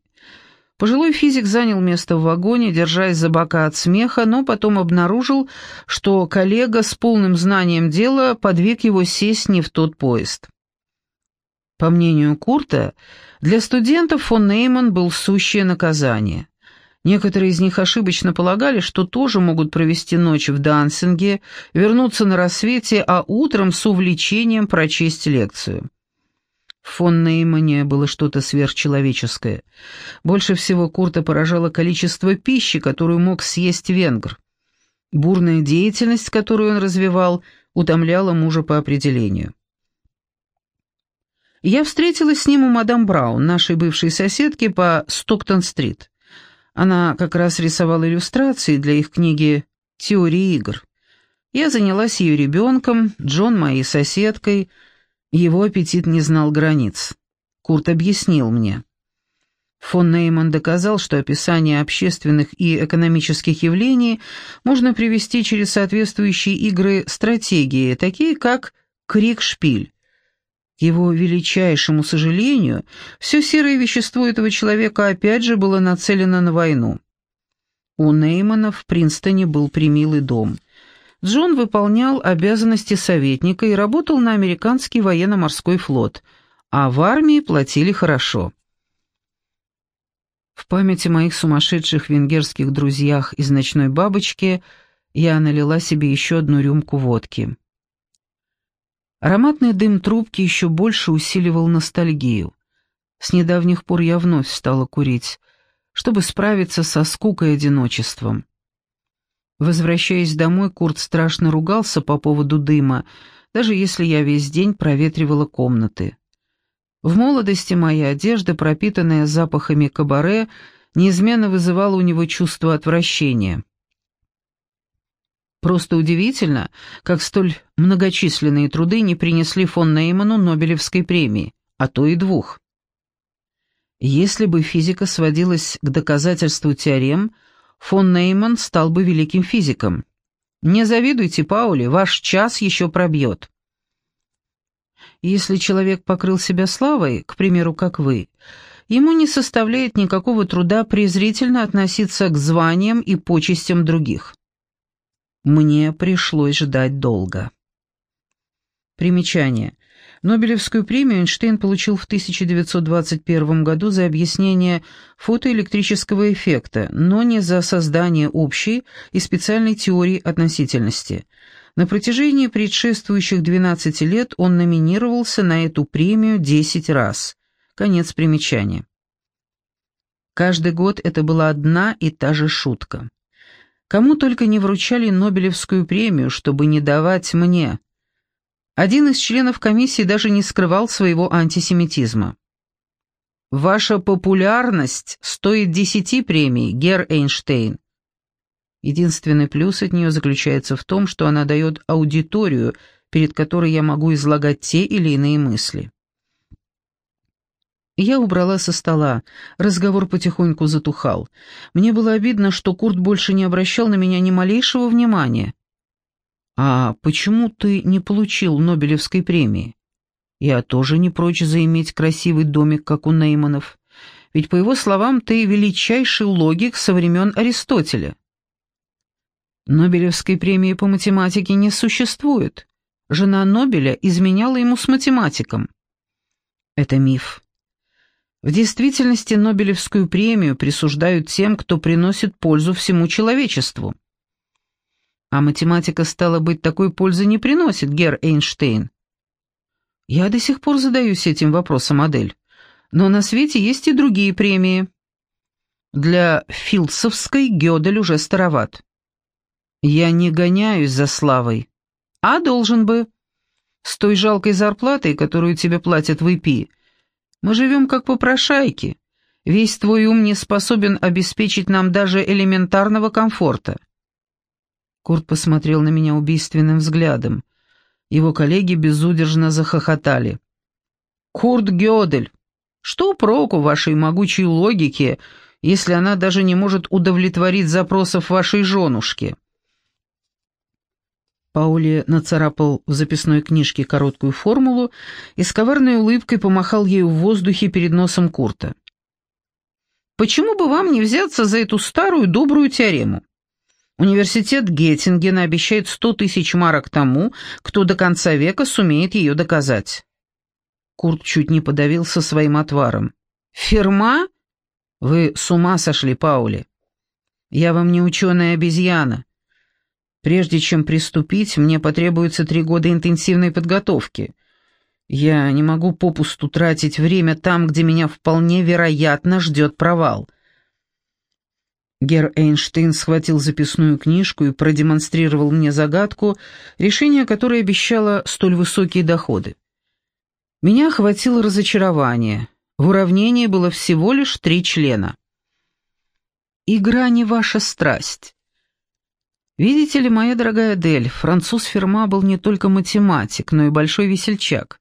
Пожилой физик занял место в вагоне, держась за бока от смеха, но потом обнаружил, что коллега с полным знанием дела подвиг его сесть не в тот поезд. По мнению Курта, для студентов фон Нейман был сущее наказание. Некоторые из них ошибочно полагали, что тоже могут провести ночь в Дансинге, вернуться на рассвете, а утром с увлечением прочесть лекцию. Фон Неймане было что-то сверхчеловеческое. Больше всего Курта поражало количество пищи, которую мог съесть венгр. Бурная деятельность, которую он развивал, утомляла мужа по определению. Я встретилась с ним у мадам Браун, нашей бывшей соседки по Стоктон-стрит. Она как раз рисовала иллюстрации для их книги «Теория игр». Я занялась ее ребенком, Джон моей соседкой. Его аппетит не знал границ. Курт объяснил мне. Фон Нейман доказал, что описание общественных и экономических явлений можно привести через соответствующие игры стратегии, такие как «Крик-шпиль», его величайшему сожалению, все серое вещество этого человека опять же было нацелено на войну. У Неймана в Принстоне был примилый дом. Джон выполнял обязанности советника и работал на американский военно-морской флот, а в армии платили хорошо. В памяти моих сумасшедших венгерских друзьях из «Ночной бабочки» я налила себе еще одну рюмку водки. Ароматный дым трубки еще больше усиливал ностальгию. С недавних пор я вновь стала курить, чтобы справиться со скукой и одиночеством. Возвращаясь домой, Курт страшно ругался по поводу дыма, даже если я весь день проветривала комнаты. В молодости моя одежда, пропитанная запахами кабаре, неизменно вызывала у него чувство отвращения. Просто удивительно, как столь многочисленные труды не принесли фон Нейману Нобелевской премии, а то и двух. Если бы физика сводилась к доказательству теорем, фон Нейман стал бы великим физиком. Не завидуйте, Паули, ваш час еще пробьет. Если человек покрыл себя славой, к примеру, как вы, ему не составляет никакого труда презрительно относиться к званиям и почестям других. Мне пришлось ждать долго. Примечание. Нобелевскую премию Эйнштейн получил в 1921 году за объяснение фотоэлектрического эффекта, но не за создание общей и специальной теории относительности. На протяжении предшествующих 12 лет он номинировался на эту премию 10 раз. Конец примечания. Каждый год это была одна и та же шутка. Кому только не вручали Нобелевскую премию, чтобы не давать мне. Один из членов комиссии даже не скрывал своего антисемитизма. «Ваша популярность стоит десяти премий, Гер Эйнштейн». Единственный плюс от нее заключается в том, что она дает аудиторию, перед которой я могу излагать те или иные мысли. Я убрала со стола. Разговор потихоньку затухал. Мне было обидно, что Курт больше не обращал на меня ни малейшего внимания. «А почему ты не получил Нобелевской премии?» «Я тоже не прочь заиметь красивый домик, как у Нейманов. Ведь, по его словам, ты величайший логик со времен Аристотеля». Нобелевской премии по математике не существует. Жена Нобеля изменяла ему с математиком. Это миф. В действительности Нобелевскую премию присуждают тем, кто приносит пользу всему человечеству. А математика, стала быть, такой пользы не приносит, Гер Эйнштейн. Я до сих пор задаюсь этим вопросом, Адель. Но на свете есть и другие премии. Для Филдсовской Гёдель уже староват. Я не гоняюсь за славой. А должен бы. С той жалкой зарплатой, которую тебе платят в ИПИ, мы живем как попрошайки. Весь твой ум не способен обеспечить нам даже элементарного комфорта». Курт посмотрел на меня убийственным взглядом. Его коллеги безудержно захохотали. «Курт Гёдель, что проку вашей могучей логике, если она даже не может удовлетворить запросов вашей женушки?» Паули нацарапал в записной книжке короткую формулу и с коварной улыбкой помахал ею в воздухе перед носом Курта. «Почему бы вам не взяться за эту старую добрую теорему? Университет Геттингена обещает сто тысяч марок тому, кто до конца века сумеет ее доказать». Курт чуть не подавился своим отваром. «Ферма? Вы с ума сошли, Паули. Я вам не ученая обезьяна. Прежде чем приступить, мне потребуется три года интенсивной подготовки. Я не могу попусту тратить время там, где меня вполне вероятно ждет провал». Гер Эйнштейн схватил записную книжку и продемонстрировал мне загадку, решение которой обещало столь высокие доходы. Меня охватило разочарование. В уравнении было всего лишь три члена. «Игра не ваша страсть. Видите ли, моя дорогая Дель, француз Ферма был не только математик, но и большой весельчак.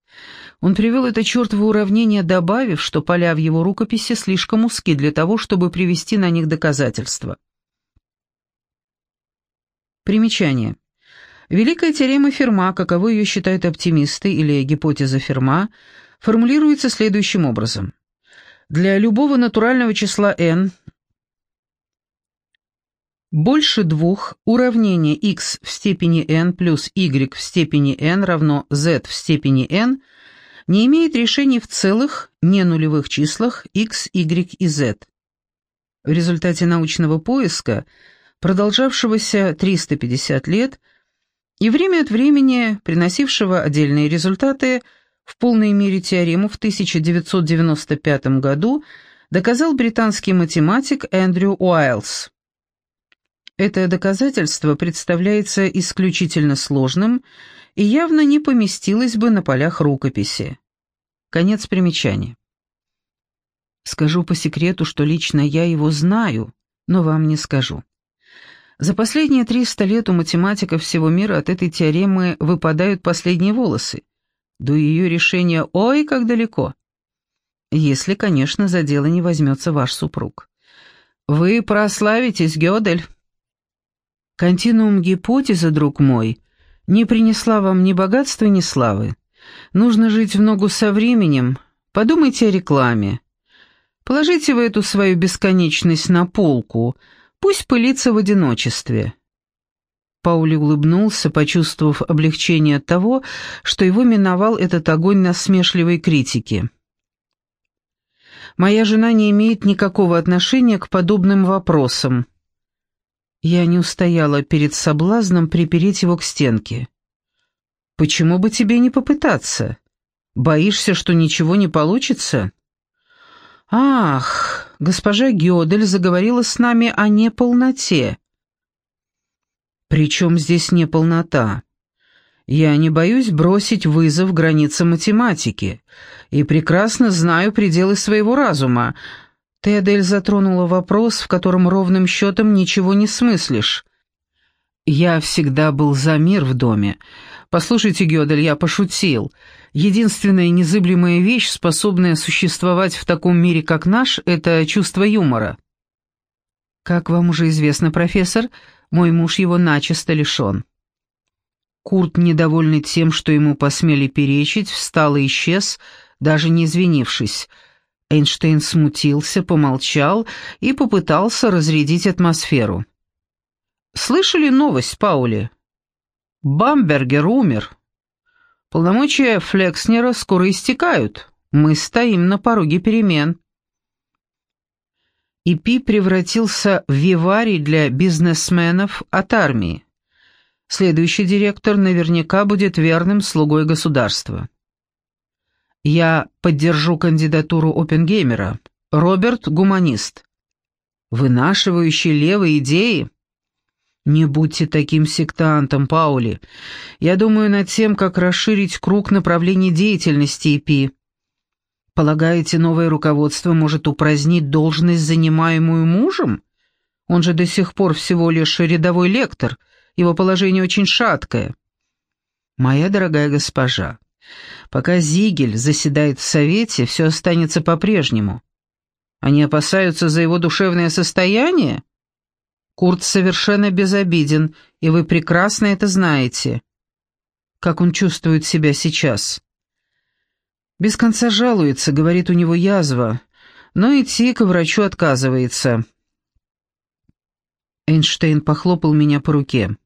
Он привел это чертово уравнение, добавив, что поля в его рукописи слишком узки для того, чтобы привести на них доказательства. Примечание. Великая теорема Ферма, каковой ее считают оптимисты, или гипотеза Ферма, формулируется следующим образом. Для любого натурального числа n больше двух уравнение x в степени n плюс y в степени n равно z в степени n не имеет решений в целых, не нулевых числах x, y и z. В результате научного поиска, продолжавшегося 350 лет, и время от времени приносившего отдельные результаты, в полной мере теорему в 1995 году доказал британский математик Эндрю Уайлс. Это доказательство представляется исключительно сложным и явно не поместилось бы на полях рукописи. Конец примечания. Скажу по секрету, что лично я его знаю, но вам не скажу. За последние 300 лет у математиков всего мира от этой теоремы выпадают последние волосы. До ее решения ой, как далеко. Если, конечно, за дело не возьмется ваш супруг. Вы прославитесь, Гёдель. Континуум гипотеза, друг мой, не принесла вам ни богатства, ни славы. Нужно жить в ногу со временем. Подумайте о рекламе. Положите вы эту свою бесконечность на полку, пусть пылится в одиночестве». Паули улыбнулся, почувствовав облегчение от того, что его миновал этот огонь насмешливой критики. «Моя жена не имеет никакого отношения к подобным вопросам», я не устояла перед соблазном припереть его к стенке. «Почему бы тебе не попытаться? Боишься, что ничего не получится?» «Ах, госпожа Гёдель заговорила с нами о неполноте». «При чем здесь неполнота? Я не боюсь бросить вызов границам математики и прекрасно знаю пределы своего разума, Теодель затронула вопрос, в котором ровным счетом ничего не смыслишь. «Я всегда был за мир в доме. Послушайте, Гёдель, я пошутил. Единственная незыблемая вещь, способная существовать в таком мире, как наш, это чувство юмора». «Как вам уже известно, профессор, мой муж его начисто лишен». Курт, недовольный тем, что ему посмели перечить, встал и исчез, даже не извинившись – Эйнштейн смутился, помолчал и попытался разрядить атмосферу. «Слышали новость, Паули? Бамбергер умер. Полномочия Флекснера скоро истекают. Мы стоим на пороге перемен». ИПИ превратился в виварий для бизнесменов от армии. Следующий директор наверняка будет верным слугой государства. Я поддержу кандидатуру Оппенгеймера. Роберт – гуманист. Вынашивающий левые идеи? Не будьте таким сектантом, Паули. Я думаю над тем, как расширить круг направлений деятельности ИПИ. Полагаете, новое руководство может упразднить должность, занимаемую мужем? Он же до сих пор всего лишь рядовой лектор, его положение очень шаткое. Моя дорогая госпожа, Пока Зигель заседает в Совете, все останется по-прежнему. Они опасаются за его душевное состояние? Курт совершенно безобиден, и вы прекрасно это знаете. Как он чувствует себя сейчас? Без конца жалуется, говорит, у него язва, но идти к врачу отказывается. Эйнштейн похлопал меня по руке.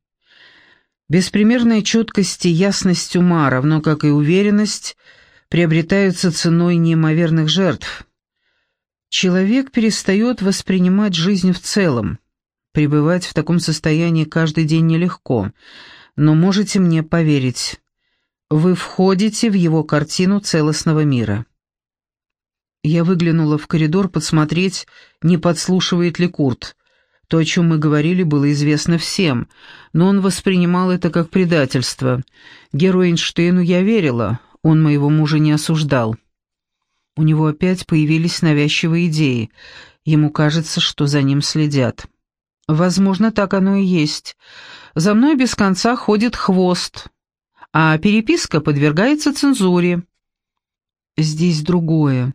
Беспримерная четкость и ясность ума, равно как и уверенность, приобретаются ценой неимоверных жертв. Человек перестает воспринимать жизнь в целом. Пребывать в таком состоянии каждый день нелегко, но можете мне поверить, вы входите в его картину целостного мира. Я выглянула в коридор посмотреть, не подслушивает ли Курт. То, о чем мы говорили, было известно всем, но он воспринимал это как предательство. Герою Эйнштейну я верила, он моего мужа не осуждал. У него опять появились навязчивые идеи. Ему кажется, что за ним следят. Возможно, так оно и есть. За мной без конца ходит хвост, а переписка подвергается цензуре. Здесь другое.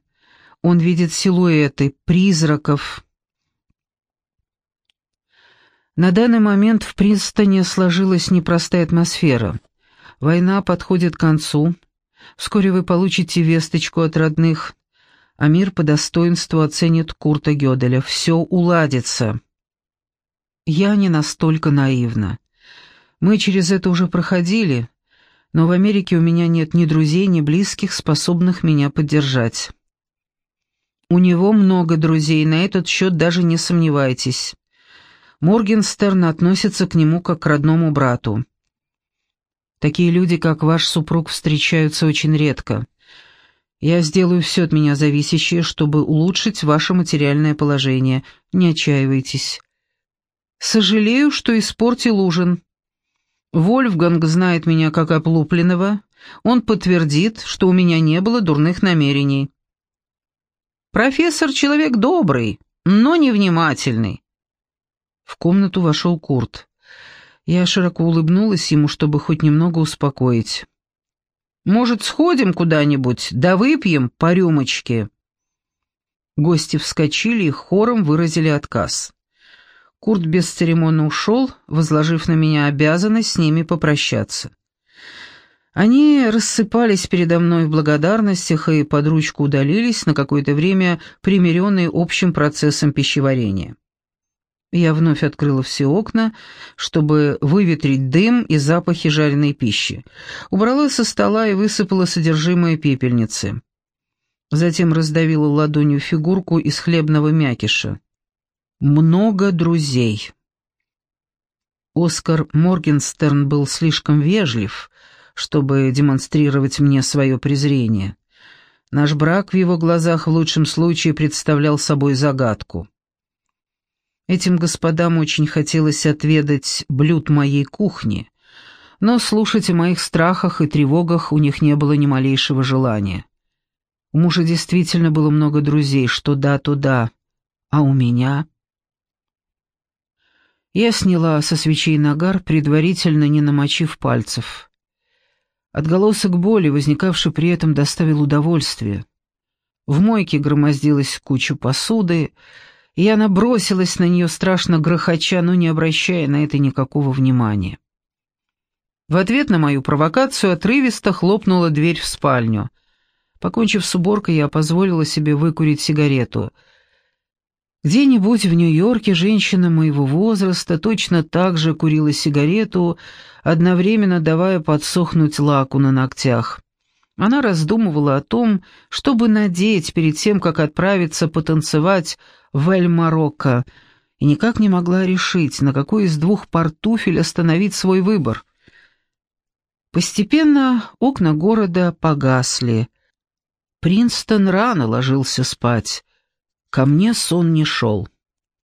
Он видит силуэты, призраков. На данный момент в Принстоне сложилась непростая атмосфера. Война подходит к концу. Вскоре вы получите весточку от родных, а мир по достоинству оценит Курта Гёделя. Все уладится. Я не настолько наивна. Мы через это уже проходили, но в Америке у меня нет ни друзей, ни близких, способных меня поддержать. У него много друзей, на этот счет даже не сомневайтесь. Моргенстерн относится к нему как к родному брату. Такие люди, как ваш супруг, встречаются очень редко. Я сделаю все от меня зависящее, чтобы улучшить ваше материальное положение. Не отчаивайтесь. Сожалею, что испортил ужин. Вольфганг знает меня как оплупленного. Он подтвердит, что у меня не было дурных намерений. Профессор человек добрый, но невнимательный. В комнату вошел Курт. Я широко улыбнулась ему, чтобы хоть немного успокоить. «Может, сходим куда-нибудь, да выпьем по рюмочке?» Гости вскочили и хором выразили отказ. Курт бесцеремонно ушел, возложив на меня обязанность с ними попрощаться. Они рассыпались передо мной в благодарностях и под ручку удалились на какое-то время, примиренные общим процессом пищеварения. Я вновь открыла все окна, чтобы выветрить дым и запахи жареной пищи. Убрала со стола и высыпала содержимое пепельницы. Затем раздавила ладонью фигурку из хлебного мякиша. Много друзей. Оскар Моргенстерн был слишком вежлив, чтобы демонстрировать мне свое презрение. Наш брак в его глазах в лучшем случае представлял собой загадку. Этим господам очень хотелось отведать блюд моей кухни, но слушать о моих страхах и тревогах у них не было ни малейшего желания. У мужа действительно было много друзей, что да, то да, а у меня... Я сняла со свечей нагар, предварительно не намочив пальцев. Отголосок боли, возникавший при этом, доставил удовольствие. В мойке громоздилась куча посуды, и она бросилась на нее страшно грохоча, но не обращая на это никакого внимания. В ответ на мою провокацию отрывисто хлопнула дверь в спальню. Покончив с уборкой, я позволила себе выкурить сигарету — где-нибудь в Нью-Йорке женщина моего возраста точно так же курила сигарету, одновременно давая подсохнуть лаку на ногтях. Она раздумывала о том, чтобы надеть перед тем, как отправиться потанцевать в Эль-Марокко, и никак не могла решить, на какой из двух портуфель остановить свой выбор. Постепенно окна города погасли. Принстон рано ложился спать. Ко мне сон не шел.